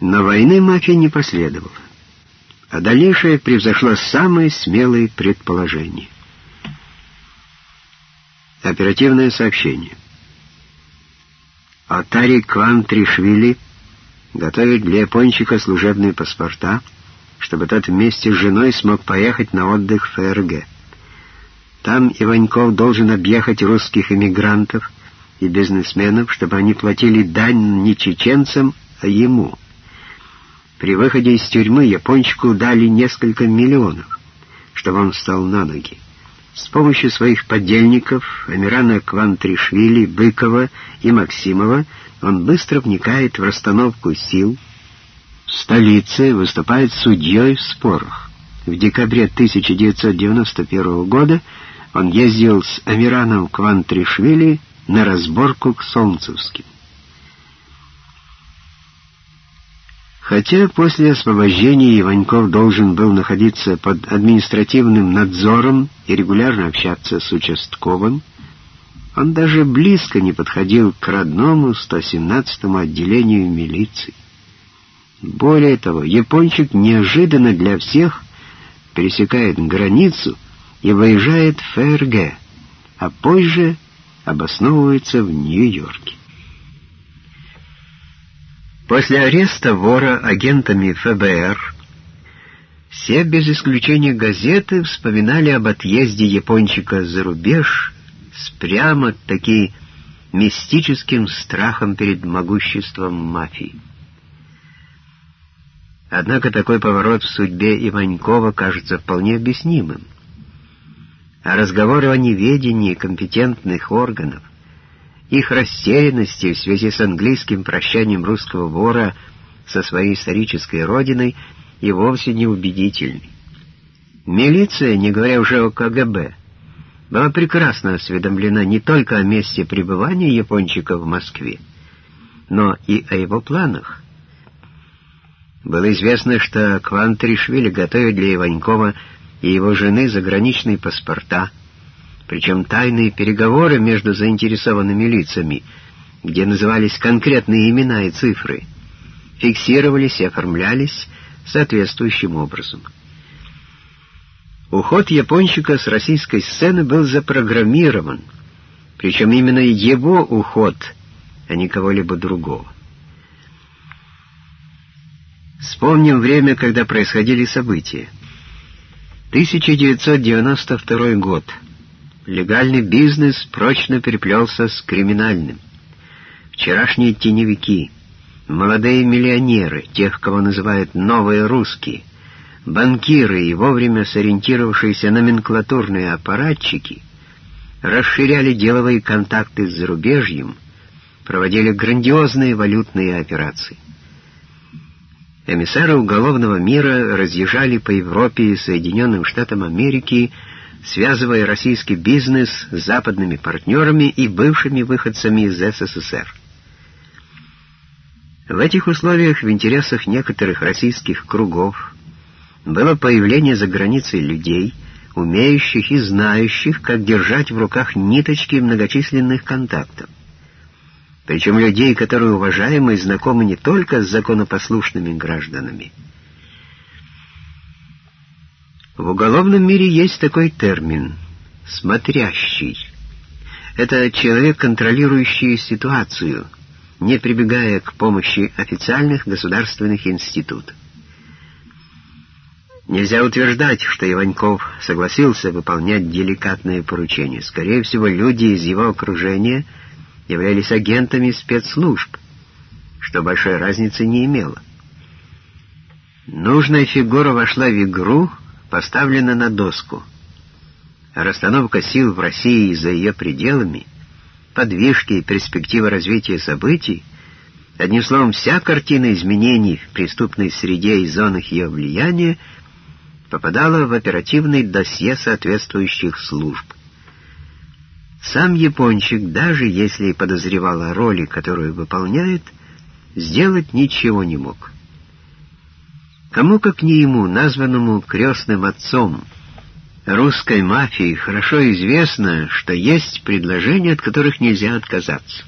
Но войны мафия не последовало, а дальнейшее превзошло самые смелые предположения. Оперативное сообщение. Атари Кван Тришвили готовит для япончика служебные паспорта, чтобы тот вместе с женой смог поехать на отдых в ФРГ. Там Иваньков должен объехать русских эмигрантов и бизнесменов, чтобы они платили дань не чеченцам, а ему. При выходе из тюрьмы япончику дали несколько миллионов, чтобы он встал на ноги. С помощью своих подельников Амирана Квантришвили, Быкова и Максимова он быстро вникает в расстановку сил. В столице выступает судьей в спорах. В декабре 1991 года он ездил с Амираном Квантришвили на разборку к Солнцевским. Хотя после освобождения Иваньков должен был находиться под административным надзором и регулярно общаться с участковым, он даже близко не подходил к родному 117-му отделению милиции. Более того, япончик неожиданно для всех пересекает границу и выезжает в ФРГ, а позже обосновывается в Нью-Йорке. После ареста вора агентами ФБР все без исключения газеты вспоминали об отъезде япончика за рубеж с прямо-таки мистическим страхом перед могуществом мафии. Однако такой поворот в судьбе Иванькова кажется вполне объяснимым. А разговоры о неведении компетентных органов — их растерянности в связи с английским прощанием русского вора со своей исторической родиной и вовсе не убедительны. Милиция, не говоря уже о КГБ, была прекрасно осведомлена не только о месте пребывания япончика в Москве, но и о его планах. Было известно, что Квантришвили готовит для Иванькова и его жены заграничные паспорта — причем тайные переговоры между заинтересованными лицами, где назывались конкретные имена и цифры, фиксировались и оформлялись соответствующим образом. Уход японщика с российской сцены был запрограммирован, причем именно его уход, а не кого-либо другого. Вспомним время, когда происходили события. 1992 год — легальный бизнес прочно переплелся с криминальным. Вчерашние теневики, молодые миллионеры, тех, кого называют «новые русские», банкиры и вовремя сориентировавшиеся номенклатурные аппаратчики расширяли деловые контакты с зарубежьем, проводили грандиозные валютные операции. Эмиссары уголовного мира разъезжали по Европе и Соединенным Штатам Америки, связывая российский бизнес с западными партнерами и бывшими выходцами из СССР. В этих условиях в интересах некоторых российских кругов было появление за границей людей, умеющих и знающих, как держать в руках ниточки многочисленных контактов. Причем людей, которые уважаемы и знакомы не только с законопослушными гражданами, в уголовном мире есть такой термин «смотрящий». Это человек, контролирующий ситуацию, не прибегая к помощи официальных государственных институтов. Нельзя утверждать, что Иваньков согласился выполнять деликатные поручения. Скорее всего, люди из его окружения являлись агентами спецслужб, что большой разницы не имело. Нужная фигура вошла в игру — поставлена на доску. Расстановка сил в России и за ее пределами, подвижки и перспектива развития событий, одним словом, вся картина изменений в преступной среде и зонах ее влияния попадала в оперативный досье соответствующих служб. Сам япончик, даже если подозревал о роли, которую выполняет, сделать ничего не мог. Кому, как не ему, названному крестным отцом русской мафии, хорошо известно, что есть предложения, от которых нельзя отказаться.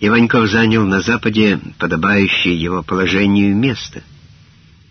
Иваньков занял на Западе подобающее его положению место —